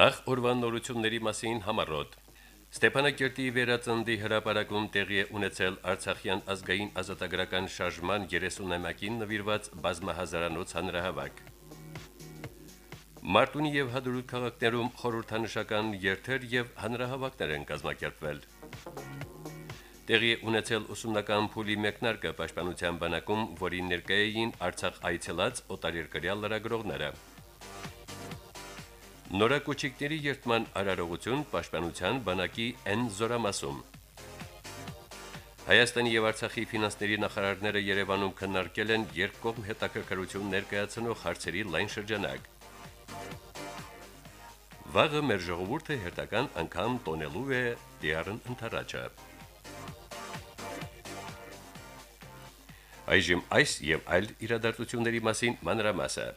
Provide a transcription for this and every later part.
Նախ օրվան նորությունների մասին համարոտ Ստեփանակերտի վերածնդի հրապարակում տեղի է ունեցել Արցախյան ազգային ազատագրական շարժման 30-ամյակին նվիրված բազմահազարանոց հանրահավաք։ Մարտունի եւ Հադրուտ քաղաքներում խորհրդանշական երթեր եւ հանրահավաքներ են կազմակերպվել։ Տեղի ունեցել ուսումնական փուլի մեկնարկը Պաշտպանության բանակում, որին ներկայ էին Արցախ այցելած օտարերկրյա լրագրողները։ Նորակոչիկների երթման արարողություն Պաշտպանության բանակի N զորամասում։ Հայաստանի եւ Արցախի ֆինանսների նախարարները Երևանում քննարկել են երկկողմ հետաքրքրություն ներկայացնող հարցերի լայն շրջանակ։ Վաղը մեր ժողովուրդը հերթական անգամ տոնելու է դիարն ընթരാճը։ Այժմ այս եւ այլ իրադարձությունների մասին մանրամասը։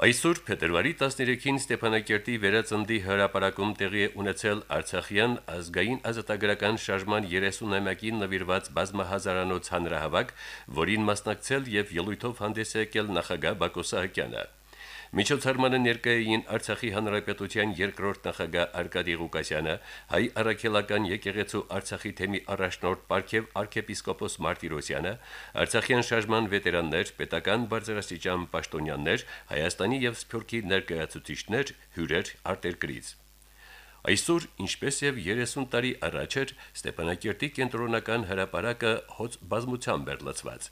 Այսօր փետրվարի 13-ին Ստեփանակերտի վերածնդի հրապարակում տեղի է ունեցել Արցախյան ազգային ազատագրական շարժման 30-ամյակին նվիրված բազմահազարանոց հանրահավաք, որին մասնակցել եւ ելույթով հանդես եկել նախագահ Բակո Սահակյանը։ Միջոցառմանը ներկայ էին Արցախի հանրապետության երկրորդ նախագահ Արկադի Ղուկասյանը, հայ առաքելական եկեղեցու Արցախի թեմի առաջնորդ Պարքև arczepiskopos Մարտիրոսյանը, Արցախյան շարժման վետերաններ, պետական բարձրաստիճան պաշտոնյաներ, Հայաստանի եւ Սփյուռքի ներկայացուցիչներ, հյուրեր արտերկրից։ Այսօր, ինչպես եւ 30 տարի առաջ էր Ստեփանակերտի կենտրոնական հրապարակը հոց բազմությամբ էր լցված։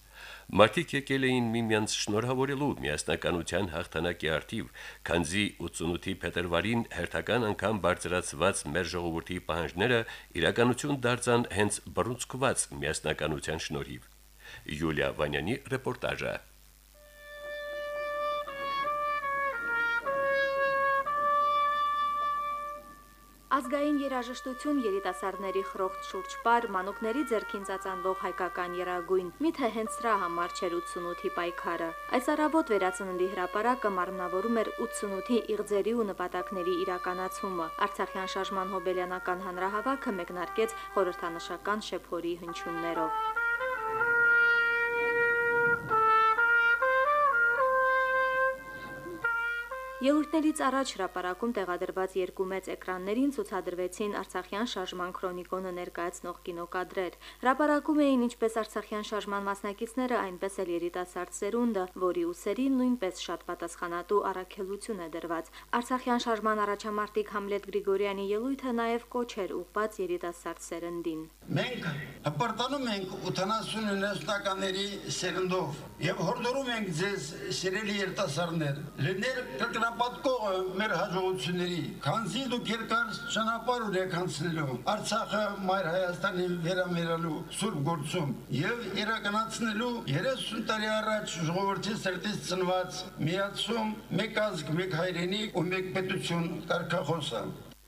Մարդիկ եկել էին միմյանց շնորհավորելու միասնականության հաղթանակի արդիվ, քանզի 88-ի փետրվարին հերթական անգամ բարձրացված մեր ժողովրդի պահանջները իրականություն դարձան հենց բռունցքված միասնականության շնորհիվ։ Յուլիա Վանյանի ռեպորտաժը Ազգային երաժշտություն երիտասարդների խրոխտ շուրջ պար մանուկների ձեռքին ծածանվող հայկական երագույն միթե հենց սրա համար չէր 88-ի պայքարը այս առավոտ վերացննդի հրապարակը մարմնավորում էր 88-ի իղձերի ու նպատակների իրականացումը արցախյան շարժման հոբելյանական հանրահավաքը մեկնարկեց խորհրդանշական շեփորի հնչյուններով Ելույթներից առաջ հրապարակում տեղադրված երկու մեծ էկրաններին ցուցադրվեցին Արցախյան շարժման քրոնիկոնը ներկայացնող կինոկադրեր։ Հրապարակում էին ինչպես Արցախյան շարժման մասնակիցները, այնպես էլ երիտասարդ սերունդը, որի ուսերին նույնպես շատ պատասխանատու առաքելություն է դրված։ Արցախյան շարժման առաջամարտիկ Համլետ Գրիգորյանի ելույթը նաև կոչ էր ուղված երիտասարդ սերնդին։ Մենք հպարտանում ենք 89-ականների սերնդով եւ հորդորում ենք ձեզ, սիրելի երիտասարդներ, լինել կրկնա նպատկողը մեր հաջողությունների, քանզի դուք երկար ճանապարհ ունեք անցնելու Արցախը մայր Հայաստանին վերամերելու սուրբ գործում եւ իրականացնելու 30 տարի առաջ ժողովրդի սրտից ծնված միացում մեկ ազգ, մեկ հայրենիք ու մեկ պետություն կարգախոսը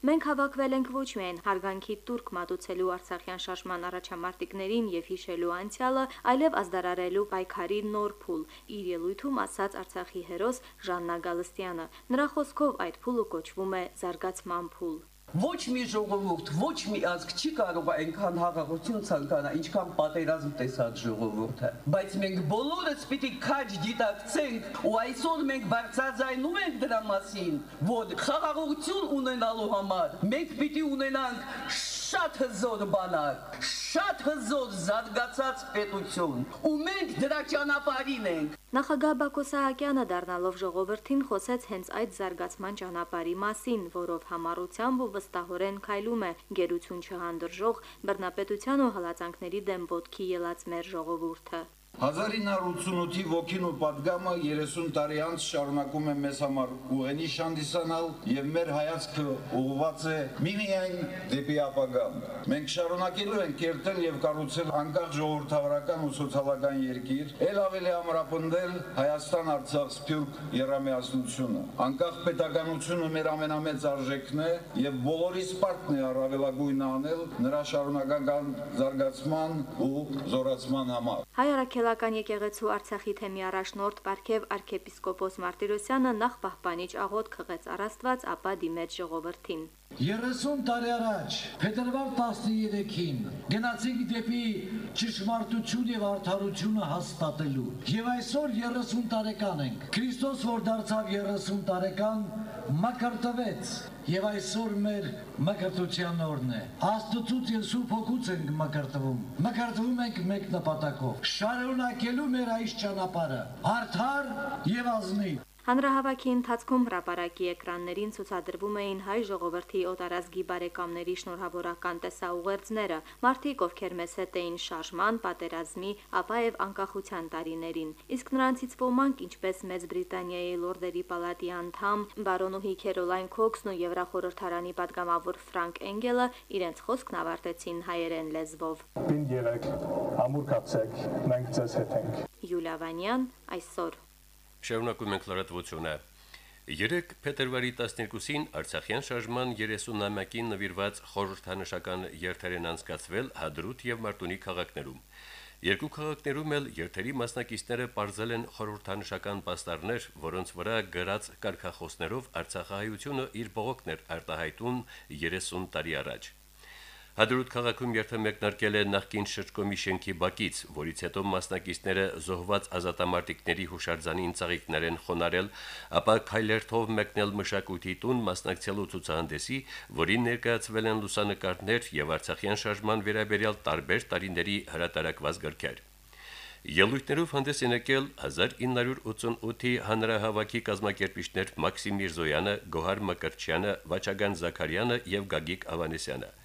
Մենք հավաքվել ենք ոչ միայն հարգանքի турք մատուցելու Արցախյան շարժման առաջամարտիկներին եւ հիշելու անցյալը, այլև ազդարարելու պայքարի նոր փուլ։ Իր ելույթում ասաց Արցախի հերոս Ժաննա Գալստյանը։ Նրա խոսքով այդ փուլը կոչվում է զարգացման փուլ։ Ոչ մի ժողովուրդ, ոչ մի ազգ չի կարող այնքան հաղաղություն ցանկանա, ինչքան պատերազմ տեսած ժողովուրդը։ Բայց մենք բոլորս պիտի քաջ դիտակցենք ու այսօր մենք բարձրաձայնում ենք դրա մասին, որ խաղաղություն ունենալու համար մենք պիտի ունենանք շատ հզոր բանակ, շատ հզոր զարգացած պետություն, ու մենք դրա ճանապարհին ենք։ Նախագահ Բակո Սահակյանը դառնալով ժողովրդին խոսեց հենց այդ զարգացման ճանապարհի մասին, որով համառությամբ ու վստահորեն քայլում է գերություն չհանդրժող բռնապետության ու հալածանքների դեմ ոտքի ելած մեր ժողովուրդը։ 1988-ի ոգին ու падգամը 30 տարի անց շարունակում է մեզ համար ուղենի շանդիսանալ եւ մեր հայացքը ուղղված է միմիայն դեպի ապագա։ Մենք շարունակելու ենք կերտել եւ կառուցել անկախ ժողովրդավարական ու սոցիալական երկիր, ել ավելի ամրապնդել Հայաստան-Արցախ սփյուռք երամիացությունը։ Անկախ պետականությունը մեր ամենամեծ արժեքն է եւ բոլորիս պարտն է առավելագույնն անել նրա շարունակական զարգացման ու զորացման համար։ Հայ Արաքելական եկեղեցու Արցախի թեմի առաջնորդ Պարքև arczepiskopos Մարտիրոսյանը նախ պահպանիչ աղոտ քղեց առաստված, ապա դիմեց ժողովրդին։ 30 տարի առաջ, փետրվար 13-ին, գնացինք դեպի ճշմարտություն եւ արդարությունը հաստատելու։ Եվ այսօր 30 տարեկան ենք։ Քրիստոս, որ դարձավ 30 տարեկան, մակարդվեց եւ այսօր մեր մակարդության օրն է աստծուց եւ սուրբ հոգուց ենք մակարդվում մակարդվում ենք մեկ նպատակով շարունակելու մեր այս ճանապարհը արդար եւ ազնիվ Հանրահավաքի ընթացքում հրապարակի էկրաններին ցուցադրվում էին հայ ժողովրդի օտարազգի բարեկամների շնորհավորական տեսաուղերձները, մարդիկ, ովքեր մեզ հետ էին շարժման, պատերազմի, ապա եւ անկախության տարիներին։ Իսկ նրանցից ոմանք, ինչպես Մեծ Բրիտանիայի Լորդերի պալատի անդամ Բարոնուհի Քերոլայն Քոքսն ու Եվրախորհրդարանի պատգամավոր Ֆրանկ Էնգելը իրենց խոսքն ավարտեցին հայերեն լեզվով։ Պին ելեք, ամուր կացեք, մենք ձեզ հետ ենք։ Յուլիա Վանյան այսօր Շարունակում ենք լրատվությունը։ 3 փետրվարի 12-ին Արցախյան շարժման 30-ամյակին նվիրված խորհրդանշական երթեր են անցկացվել Հադրութ եւ Մարտունի քաղաքներում։ Երկու քաղաքներում էլ երթերի մասնակիցները ողջել են խորհրդանշական պաստառներ, որոնց վրա գրած կարգախոսներով Արցախահայությունը իր բողոքներ արտահայտուն 30 տարի առաջ։ Հադրուտ քաղաքում երթը մեկնարկել է նախկին շրջկոմի շենքի բակից, որից հետո մասնակիցները զոհված ազատամարտիկների հուշարձանին ծաղիկներ են խոնարել, ապա քայլերթով մեկնել մշակույթի տուն մասնակցելու ցուցահանդեսի, որին ներկայացվել են լուսանկարներ եւ Արցախյան շարժման վերաբերյալ տարբեր տարիների հրատարակված գրքեր։ Ելույթներով հանդես են եկել 1988-ի հանրահավաքի կազմակերպիչներ Մաքսիմ Միրզոյանը, Գոհար Մկրտչյանը, Վաչագան Զաքարյանը եւ Գագիկ Ավանեսյանը։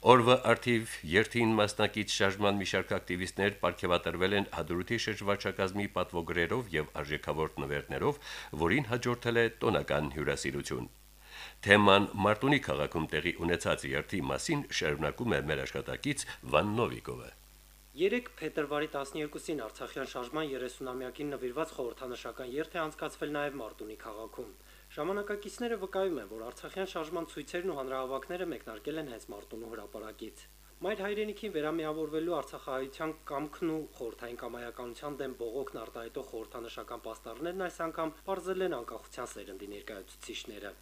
Օրվա արդիվ երթին մասնակից շարժման մի շարք ակտիվիստներ ապարգևատրվել են հադրութի շրջվարչակազմի պատվոգրերով եւ արժեքավոր նվերներով, որին հաջորդել է տոնական հյուրասիրություն։ Թեման Մարտունի քաղաքում տեղի ունեցած երթի մասին շարունակում է մեր աշխատակից Վան Նովիկովը։ 3 փետրվարի 12-ին Արցախյան շարժման 30-ամյակին նվիրված խորհրդանշական երթ է անցկացվել նաև Մարտունի քաղաքում։ Ժամանակակիցները վկայում են, որ Արցախյան շարժման ցույցերն ու հանրահավաքները մեկնարկել են հենց Մարտունու հրապարակից։ Մայր հայրենիքին վերամիավորվելու Արցախահայության կամքն ու խորթային կամայականության դեմ բողոքն արտահայտող խորհրդանշական պաստառներն այս անգամ բարձել են անկախության սերնդի ներկայացուցիչները։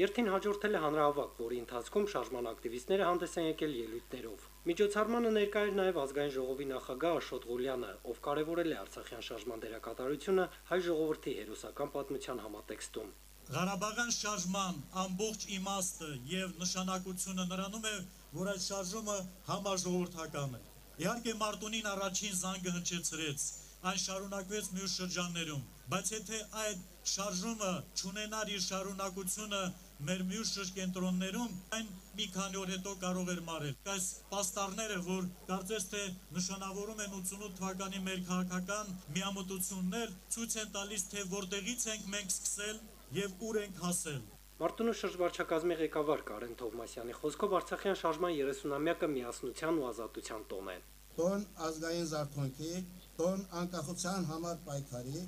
Երթին հաջորդել է հանրահավաք, որի ընթացքում շարժման ակտիվիստները հանդես են եկել ելույթներով։ Միջոցառմանը ներկա էր նաև ազգային ժողովի նախագահ Աշոտ Ղուլյանը, ով կարևորել է Արցախյան շարժման դերակատարությունը հայ ժողովրդի հերոսական պատմության համատեքստում։ Ղարաբաղյան շարժման ամբողջ իմաստը եւ նշանակությունը նրանում է, որ այդ շարժումը համաժողովրդական է։ Իհարկե Մարտունին առաջին զանգը հնչեցրեց, այն շարունակվեց մյուս շրջաններում, բայց եթե այդ շարժումը ճանենար իր շարունակությունը մեր մյուս շրջենտրոններում այն մի քանի օր հետո կարող էր մարել։ Այս պաստառները, որ կարծես թե նշանավորում են 88 թվականի մեր քաղաքական միամտություններ, ցույց են տալիս, թե որտեղից ենք մենք սկսել եւ ուր ենք հասել։ Մարտունու շրջվարչակազմի ղեկավար Կարեն Թովմասյանի խոսքով Արցախյան շարժման 30-ամյակը միասնության ու ազատության տոն է։ Տոն ազգային զարթոնքի, տոն անկախության համար պայքարի,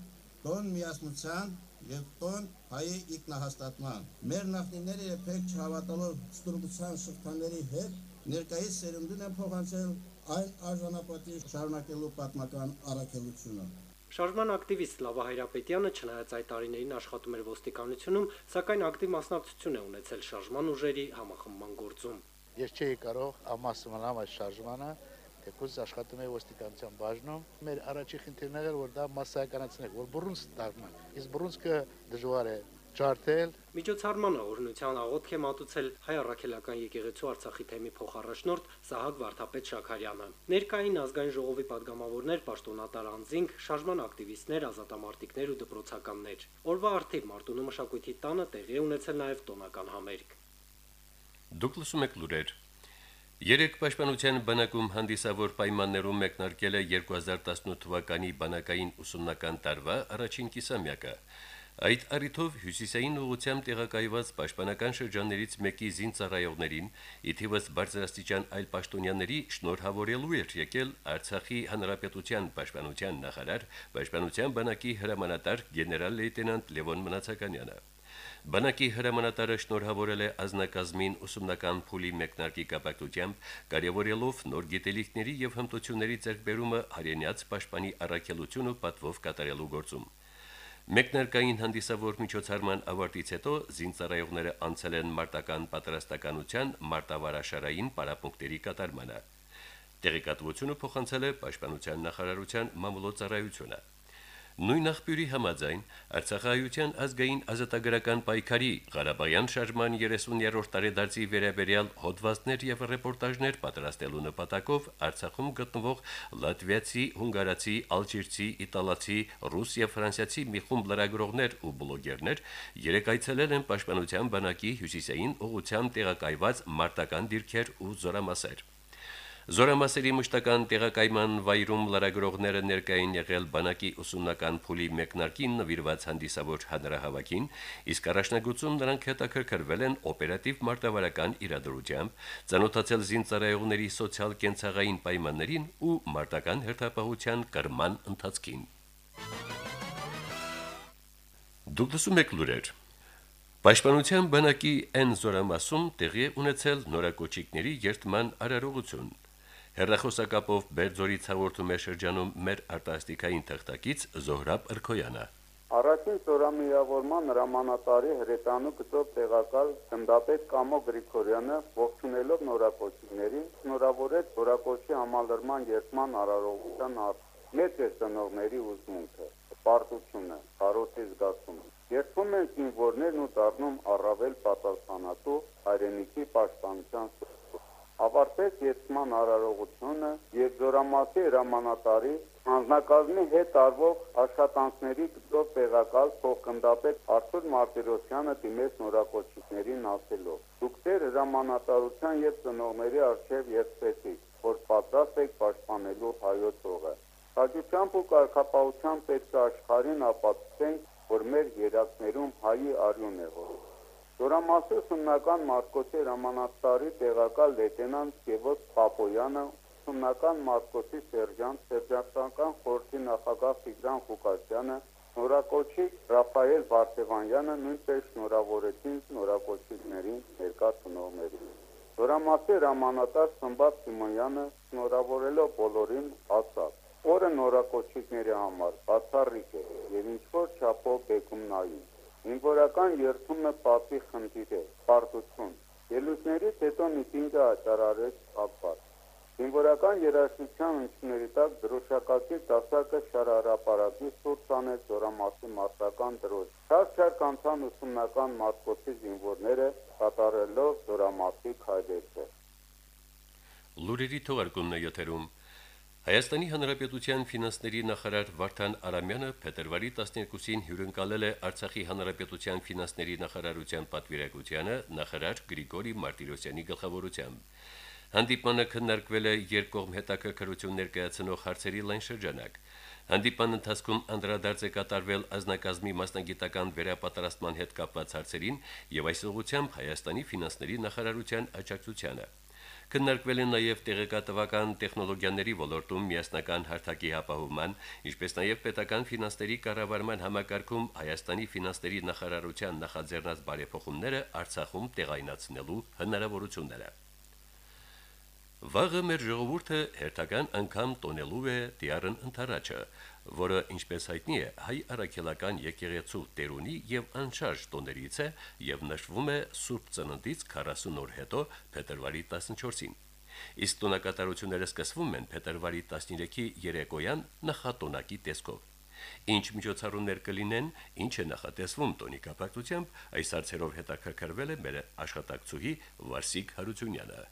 տոն միասնության եւ տոն հայի ինքնահաստատման։ Մեր նախնիները երբեք չհավատալով ստորգության շղթաների հետ ներկայիս սերունդին են փոխանցել այն արժանապատիժ շարունակելու պատմական առաքելությունը։ Շարժման ակտիվիստ Լավա Հայրապետյանը չնայած այդ տարիներին աշխատում էր ոստիկանությունում, սակայն ակտիվ մասնակցություն է ունեցել շարժման ուժերի համախմբման գործում։ Ես չէի կարող ամասմանալ այդ շարժմանը, Թեկուզ աշխատում է ոստիկանության բաժնում։ Մեր առաջի խնդիրն էր, որ դա massայականացնենք, որ բռունց դառնան։ Իսկ բռունցքը դժվար է ջարդել։ Միջոցառման օրնության աղոթք է մատուցել հայ առաքելական եկեղեցու Արցախի թեմի փոխարաշնորթ Սահակ Վարդապետ Շաքարյանը։ Ներկային ազգային ժողովի падգամավորներ, պաշտոնատար անձինք, շարժման ակտիվիստներ, ազատամարտիկներ ու դպրոցականներ։ Օրվա արդիվ Մարտունու մշակույթի տանը տեղի ունեցել նաև տոնական համերգ։ Դուք լսում եք լուրեր Երեք պաշտպանության բանակում հանդիսավոր պայմաններում մեկնարկել է 2018 թվականի բանակային ուսումնական տարվա առաջին կիսամյակը։ Այդ առիթով հյուսիսային ուղությամբ տեղակայված պաշտպանական շրջաններից մեկի զինծառայողներին իթիվս բարձրաստիճան այլ պաշտոնյաների շնորհավորելու էր եկել Արցախի հանրապետության պաշտպանության նախարար, պաշտպանության բանակի հրամանատար գեներալ լեյտենանտ Լևոն Մնացականյանը։ Բանակի հրամանատարը շնորհավորել է ազնագազմին ուսումնական փուլի մեկնարկի կապակցությամբ, կարևորելով նոր գիտելիքների եւ հմտությունների ձեռքբերումը հայրենյաց պաշտպանի առաքելությունը պատվով կատարելու գործում։ Մեկնարկային հանդիսավոր միջոցառման ավարտից հետո զինծառայողները անցել են մարտական պատրաստականության մարտավարաշարային պարապմունքների կատարմանը։ Տեղեկատվությունը փոխանցել է Պաշտպանության նախարարության մամուլոցարայությունը։ Նույն աղբյուրի համաձայն Արցախայության ազգային ազատագրական պայքարի Ղարաբաղյան շարժման 30-րդ տարեդարձի վերաբերյալ հոդվածներ եւ ռեպորտաժներ պատրաստելու նպատակով Արցախում գտնվող լատվիացի, հունգարացի, ալժիրցի, իտալացի, ռուս եւ ֆրանսիացի մի խումբ լրագրողներ ու բլոգերներ երեք այցելել են Պաշտպանության բանակի հյուսիսային ուղությամբ տեղակայված մարտական դիրքեր ու զորամասեր։ Զորամասերի մշտական տեղակայման վայրում լրագրողները ներկային եղել բանակի ուսումնական փուլի մեկնարկին նվիրված հանդիսավոր հանրահավաքին, իսկ առաջնագծում նրանք հետաքրքրվել են օպերատիվ մարտավարական իրադրությամբ, ցանոթացել զինծառայողների սոցիալ-կենցաղային պայմաններին ու մարտական հերթապահության կրման ընթացքին։ Դուք լսում եք լուրեր։ Պաշտպանության բանակի N զորամասում տեղի ունեցել նորակոչիկների երթման արարողություն։ Հերրախոսակապով Բերձորից հաղորդում է շրջանում մեր արտասթիկային թղթակից Զոհրաբ Ըրքոյանը։ Առաջին ծորամիավորման հրամանատարի հրետանու գծով տեղակալ գնդապետ Կամո Գրիգորյանը ողջունելով նորակոչիներին շնորհավորեց նորակոչի համալրման երթման արարողության մեծ է ծնողների ուզմունքը, պարտությունը, կարոտի զգացումը։ Երթվում են զինվորներն ու դառնում առավել պատասխանատու հայրենիքի պաշտպանության ավարտեց երթման արարողությունը եւ Զորամասի հրամանատարի հանձնակազմի հետ արվող աշխատանքների գծով տեղակալ փոխգնդապետ Արթուր Մարտիրոսյանը դիմեց նորակոչիկներին ասելով. Դուք ձեր հրամանատարության եւ ծնողների արժեվ երթվեցիք, որ պատրաստ եք պաշտպանելու հայոց հողը։ Հաջությամբ ու կարգապահությամբ պետք է աշխարհին ապացուցենք, որ մեր երակներում հայի արյուն է հորում։ Զորամասի ուսումնական Մարկոսի հրամանատարի տեղակալ լեյտենանտ Գևոս Պապոյանը, ուսումնական Մարկոսի սերժանտ, սերժանտական խորհրդի նախագահ Տիգրան Ղուկասյանը, նորակոչի Ռաֆայել Վարդևանյանը նույնպես շնորհավորեցին նորակոչիներին ներկա ծնողներին։ Զորամասի հրամանատար Սմբատ Սիմոնյանը շնորհավորելով բոլորին ասաց. Օրը նորակոչիկների համար բացառիկ է եւ ինչ որ չափով բեկումնային Ինվորական երթումը պատի խնդիր է, պարտություն։ Ելույթներից հետո միտինգը աճարարեց ապար։ Ինվորական երաժշտության ընկերների տակ դրոշակակի դասակը շարարապարակի սուրց անեց զորամասի մարտական դրոշ։ Չար-չար կանցան ուսումնական մարտկոցի զինվորները կատարելով զորամասի քայլերը։ Լուրերի թողարկումն է եթերում Հայաստանի Հանրապետության ֆինանսների նախարար Վարդան Արամյանը փետրվարի 12-ին հյուրընկալել է Արցախի Հանրապետության ֆինանսների նախարարության պատվիրակությանը նախարար Գրիգորի Մարտիրոսյանի գլխավորությամբ։ Հանդիպանը քննարկվել է երկկողմ հետաքրքրություն ներկայացնող հարցերի լայն շրջանակ։ Հանդիպան ընթացքում անդրադարձ է կատարվել ազնագազմի մասնագիտական վերապատրաստման հետ կապված հարցերին եւ այս ուղղությամբ Հայաստանի ֆինանսների նախարարության աջակցությանը։ Քննարկվել են նաև տեղեկատվական տեխնոլոգիաների ոլորտում միասնական հարթակի ապահովման, ինչպես նաև պետական ֆինանսների կառավարման համակարգում Հայաստանի ֆինանսների նախարարության նախաձեռնած բարեփոխումները Արցախում տեղայնացնելու հնարավորությունները։ Վաղը մեր ժողովուրդը հերթական անգամ տոնելու է Տիարն ընթարաճը, որը ինչպես հայտնի է հայ առաքելական եկեղեցու տերունի եւ անշարժ տոներից է եւ նշվում է Սուրբ Ծննդից 40 օր հետո փետրվարի 14-ին։ Իսկ տոնակատարությունները սկսվում են փետրվարի 13-ի երեկոյան նախատոնակի տեսքով։ Ինչ միջոցառումներ կլինեն, ինչ է նախատեսվում տոնի կապակցությամբ, այս հարցերով հետաքրքրվել է մեր աշխատակցուհի Վարսիկ Հարությունյանը։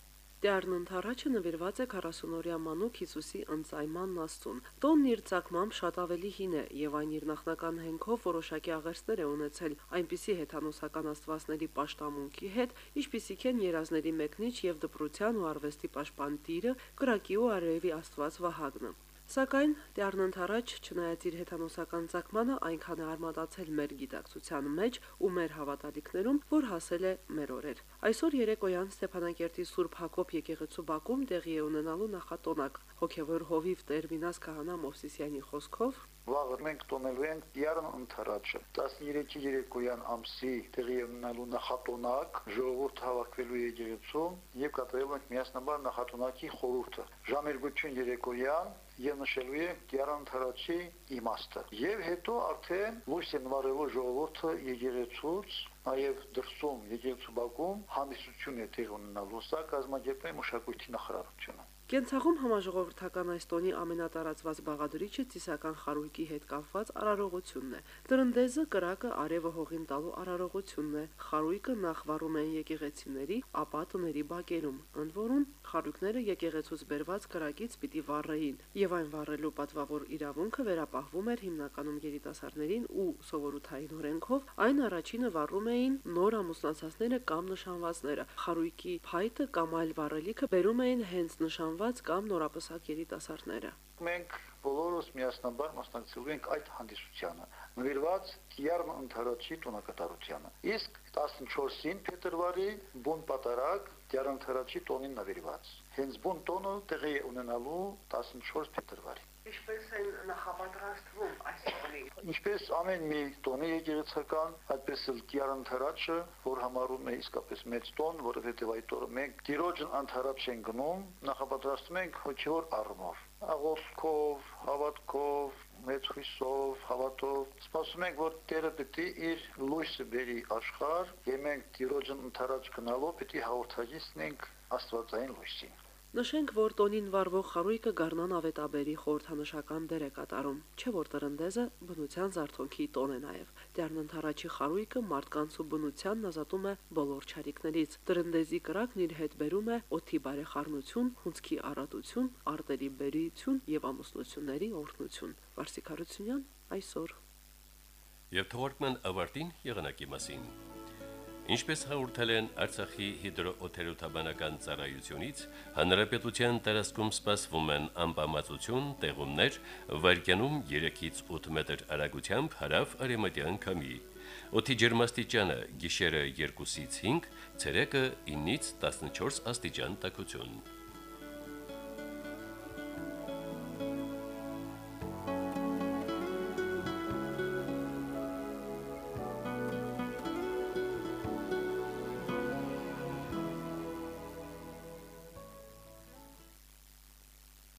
Տերն ընթառաջը նվիրված է 40-օրյա մանուկ Հիսուսի ընծայման աստուն։ Տոնն իր ցակմամբ շատ ավելի հին է եւ այն իր նախնական հենքով որոշակի աղերսներ է ունեցել այնպիսի հեթանոսական աստվածների պաշտամունքի հետ, ինչպիսիք են երազների մեկնիչ եւ դպրության ու արվեստի պաշտպան տիրը, կրակի ու արևի աստված Վահագնը։ Սակայն դեռն ընթരാճ չնայած իր հեթանոսական ցակմանը այնքան է արմատացել մեր գիտակցության մեջ ու մեր հավատալիքներում, որ հասել է մեր օրեր։ Այսօր երեկոյան Ստեփանակերտի Սուրբ Հակոբ եկեղեցու բակում տեղի է ունենալու նախատոնակ հոգևոր հովիվ Տեր Մինաս Քահանա Մովսիսյանի խոսքով. Վաղը մենք տոնելու ենք Տիարն ընթരാճը 13-ի երեկոյան ամսի տեղի ունենալու նախատոնակ ժողովուրդ հավաքվելու եկեղեցում եւ կատարելու ենք միասնաբար նախատոնակի խորհուրդը ժամ 2-ին երեկոյան եւ նշելու է Տիարան Թարաչի իմաստը։ Եվ հետո արդեն ոչ թե նվարելու ժողովուրդը եկեղեցուց, նաեւ դրսում եկեղեցու բակում հանդիսություն է տեղ ունենալու, սա կազմակերպել մշակույթի նախարարությունը։ Կենցաղում համաժողովրդական այս տոնի ամենատարածված բաղադրիչը ծիսական խարույկի հետ կապված արարողությունն է։ Տրնդեզը կրակը արևը հողին տալու արարողությունն է։ Խարույկը նախ վառում են եկեղեցիների, ապա տների բակերում, ընդ որում խարույկները եկեղեցուց բերված կրակից պիտի վառեին, եւ այն վառելու պատվավոր իրավունքը վերապահվում էր հիմնականում երիտասարդներին ու սովորութային օրենքով այն առաջինը վառում էին նոր ամուսնացածները կամ նշանվածները։ Խարույկի փայտը կամ այլ վառելիքը բերում էին հենց նշանված կամ նորապսակ երիտասարդները։ Մենք բոլորս միասնաբար մասնակցելու ենք այդ հանդիսությանը, նվիրված Կիարմ ընթարոջի տոնակատարությանը։ Իսկ 14-ին փետրվարի բուն պատարակ Կիարմ ընթարոջի տոնին նվիրված։ Հենց բուն տոնը տեղի ունենալու 14 փետրվարի։ Ինչպես են նախապատրաստվում այս տոնի։ Ինչպես ամեն մի տոնի եկեղեցական, այդպես էլ Կիարն թարաչը, որ համարում է իսկապես մեծ տոն, որովհետև այդ օրը մենք Տիրոջն անթարաչ են գնում, նախապատրաստում ենք հոգևոր առումով, աղոթքով, հավատքով, մեծ հույսով, հավատով։ Սպասում ենք, որ Տերը պիտի իր լույսը բերի աշխարհ, եւ մենք Տիրոջն ընթարաչ գնալով պիտի հաղորդագիցնենք Աստվածային լույսին։ Նշենք, որ տոնին վարվող խարույկը Գառնան ավետաբերի խորհրդանշական դեր է կատարում, չէ որ տրնդեզը բնության զարթոնքի տոն է նաև։ Դեռնընթարաչի խարույկը մարդկանց ու բնությանն ազատում է բոլոր չարիքներից։ Տրնդեզի կրակն իր հետ բերում է օթի բարեխառնություն, հունցքի առատություն, արտերի բերիություն եւ ամուսնությունների օրհնություն։ Վարսիկ Հարությունյան այսօր։ Եվ թողարկման ավարտին եղանակի մասին։ Ինչպես հաղորդել են Արցախի հիդրոօթերոթաբանական ծառայությունից, հանրապետության տարածքում սպասվում են անբավարարություն, տեղումներ, վարկյանում 3-ից 8 մետր արագությամբ հարավ արևմտյան քամի։ Օդի ջերմաստիճանը՝ գիշերը 2-ից 5, ցերեկը 9-ից 14 աստիճան տաքություն։